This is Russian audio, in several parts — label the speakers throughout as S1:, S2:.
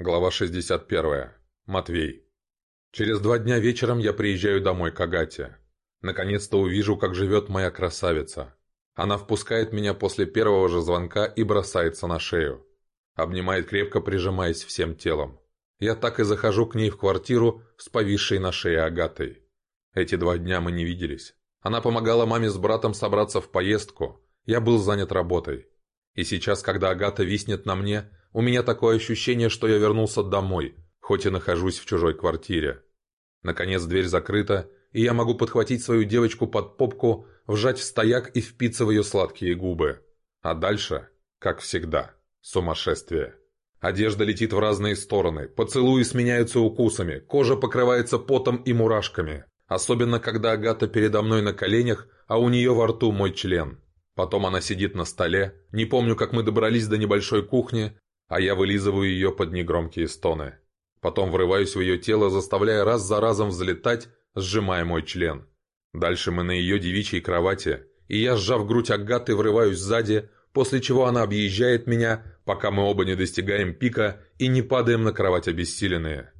S1: Глава 61. Матвей. Через два дня вечером я приезжаю домой к Агате. Наконец-то увижу, как живет моя красавица. Она впускает меня после первого же звонка и бросается на шею. Обнимает крепко, прижимаясь всем телом. Я так и захожу к ней в квартиру с повисшей на шее Агатой. Эти два дня мы не виделись. Она помогала маме с братом собраться в поездку. Я был занят работой. И сейчас, когда Агата виснет на мне, у меня такое ощущение, что я вернулся домой, хоть и нахожусь в чужой квартире. Наконец дверь закрыта, и я могу подхватить свою девочку под попку, вжать в стояк и впиться в ее сладкие губы. А дальше, как всегда, сумасшествие. Одежда летит в разные стороны, поцелуи сменяются укусами, кожа покрывается потом и мурашками. Особенно, когда Агата передо мной на коленях, а у нее во рту мой член. Потом она сидит на столе, не помню, как мы добрались до небольшой кухни, а я вылизываю ее под негромкие стоны. Потом врываюсь в ее тело, заставляя раз за разом взлетать, сжимая мой член. Дальше мы на ее девичьей кровати, и я, сжав грудь Агаты, врываюсь сзади, после чего она объезжает меня, пока мы оба не достигаем пика и не падаем на кровать обессиленные.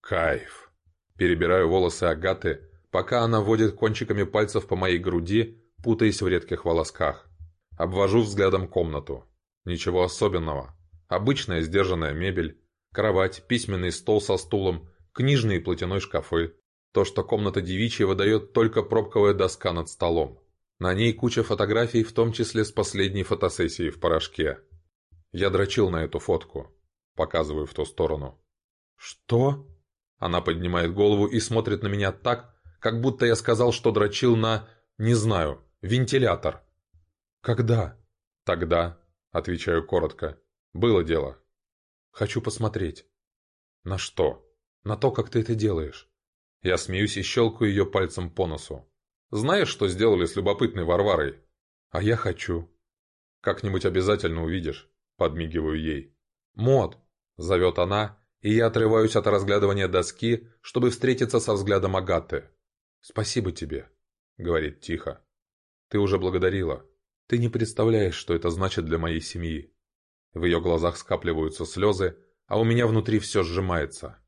S1: Кайф. Перебираю волосы Агаты, пока она водит кончиками пальцев по моей груди, путаясь в редких волосках. Обвожу взглядом комнату. Ничего особенного. Обычная сдержанная мебель, кровать, письменный стол со стулом, книжные платяной шкафы. То, что комната девичья выдает только пробковая доска над столом. На ней куча фотографий, в том числе с последней фотосессии в порошке. Я дрочил на эту фотку. Показываю в ту сторону. «Что?» Она поднимает голову и смотрит на меня так, как будто я сказал, что дрочил на... не знаю, вентилятор. «Когда?» «Тогда», — отвечаю коротко. Было дело. Хочу посмотреть. На что? На то, как ты это делаешь. Я смеюсь и щелкаю ее пальцем по носу. Знаешь, что сделали с любопытной Варварой? А я хочу. Как-нибудь обязательно увидишь. Подмигиваю ей. Мод! Зовет она, и я отрываюсь от разглядывания доски, чтобы встретиться со взглядом Агаты. «Спасибо тебе», — говорит тихо. «Ты уже благодарила. Ты не представляешь, что это значит для моей семьи. В ее глазах скапливаются слезы, а у меня внутри все сжимается.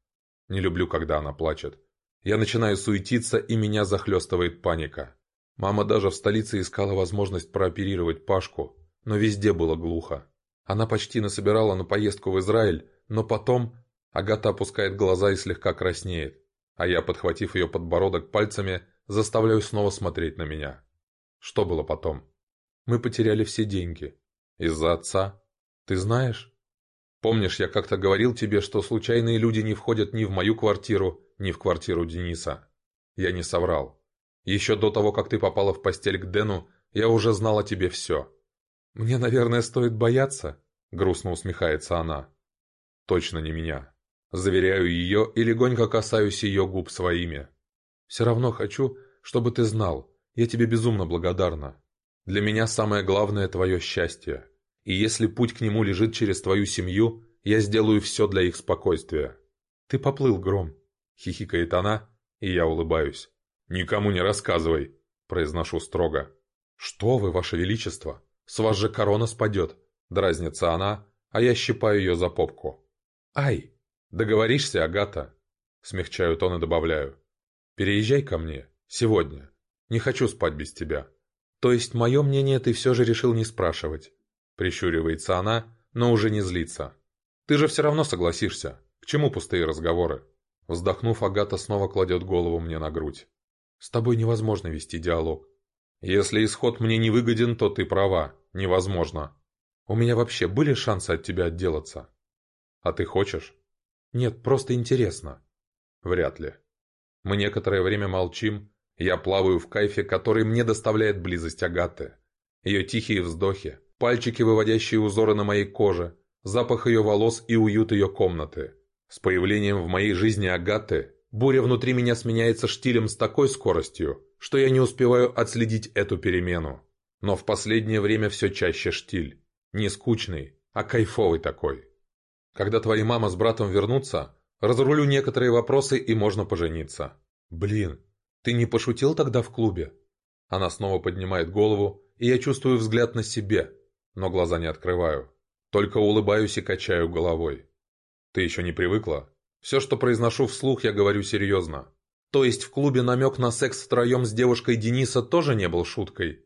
S1: Не люблю, когда она плачет. Я начинаю суетиться, и меня захлестывает паника. Мама даже в столице искала возможность прооперировать Пашку, но везде было глухо. Она почти насобирала на поездку в Израиль, но потом Агата опускает глаза и слегка краснеет, а я, подхватив ее подбородок пальцами, заставляю снова смотреть на меня. Что было потом? Мы потеряли все деньги. Из-за отца? ты знаешь? Помнишь я как то говорил тебе что случайные люди не входят ни в мою квартиру ни в квартиру дениса. Я не соврал. Еще до того как ты попала в постель к Дену, я уже знал о тебе все мне наверное стоит бояться грустно усмехается она. Точно не меня. Заверяю ее и легонько касаюсь ее губ своими. Все равно хочу чтобы ты знал я тебе безумно благодарна. Для меня самое главное твое счастье. И если путь к нему лежит через твою семью, я сделаю все для их спокойствия. Ты поплыл, Гром. Хихикает она, и я улыбаюсь. Никому не рассказывай, произношу строго. Что вы, ваше величество, с вас же корона спадет, дразнится она, а я щипаю ее за попку. Ай, договоришься, Агата? Смягчаю тон и добавляю. Переезжай ко мне, сегодня. Не хочу спать без тебя. То есть мое мнение ты все же решил не спрашивать. Прищуривается она, но уже не злится. «Ты же все равно согласишься. К чему пустые разговоры?» Вздохнув, Агата снова кладет голову мне на грудь. «С тобой невозможно вести диалог. Если исход мне не выгоден, то ты права. Невозможно. У меня вообще были шансы от тебя отделаться?» «А ты хочешь?» «Нет, просто интересно». «Вряд ли». Мы некоторое время молчим. Я плаваю в кайфе, который мне доставляет близость Агаты. Ее тихие вздохи, пальчики, выводящие узоры на моей коже, запах ее волос и уют ее комнаты. С появлением в моей жизни Агаты буря внутри меня сменяется штилем с такой скоростью, что я не успеваю отследить эту перемену. Но в последнее время все чаще штиль. Не скучный, а кайфовый такой. Когда твои мама с братом вернутся, разрулю некоторые вопросы и можно пожениться. Блин, ты не пошутил тогда в клубе? Она снова поднимает голову, и я чувствую взгляд на себе, но глаза не открываю. Только улыбаюсь и качаю головой. Ты еще не привыкла? Все, что произношу вслух, я говорю серьезно. То есть в клубе намек на секс втроем с девушкой Дениса тоже не был шуткой?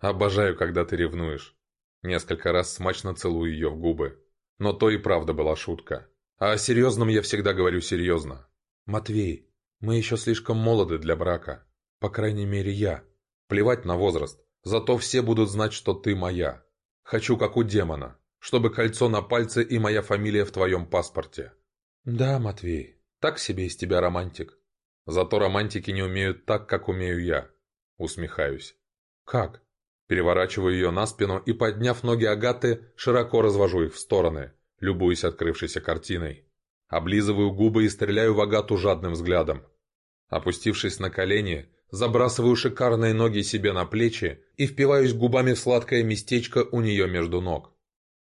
S1: Обожаю, когда ты ревнуешь. Несколько раз смачно целую ее в губы. Но то и правда была шутка. А о серьезном я всегда говорю серьезно. «Матвей, мы еще слишком молоды для брака. По крайней мере, я. Плевать на возраст. Зато все будут знать, что ты моя. Хочу, как у демона, чтобы кольцо на пальце и моя фамилия в твоем паспорте». «Да, Матвей, так себе из тебя романтик». «Зато романтики не умеют так, как умею я», — усмехаюсь. «Как?» Переворачиваю ее на спину и, подняв ноги Агаты, широко развожу их в стороны, любуясь открывшейся картиной. Облизываю губы и стреляю в Агату жадным взглядом. Опустившись на колени, забрасываю шикарные ноги себе на плечи и впиваюсь губами в сладкое местечко у нее между ног.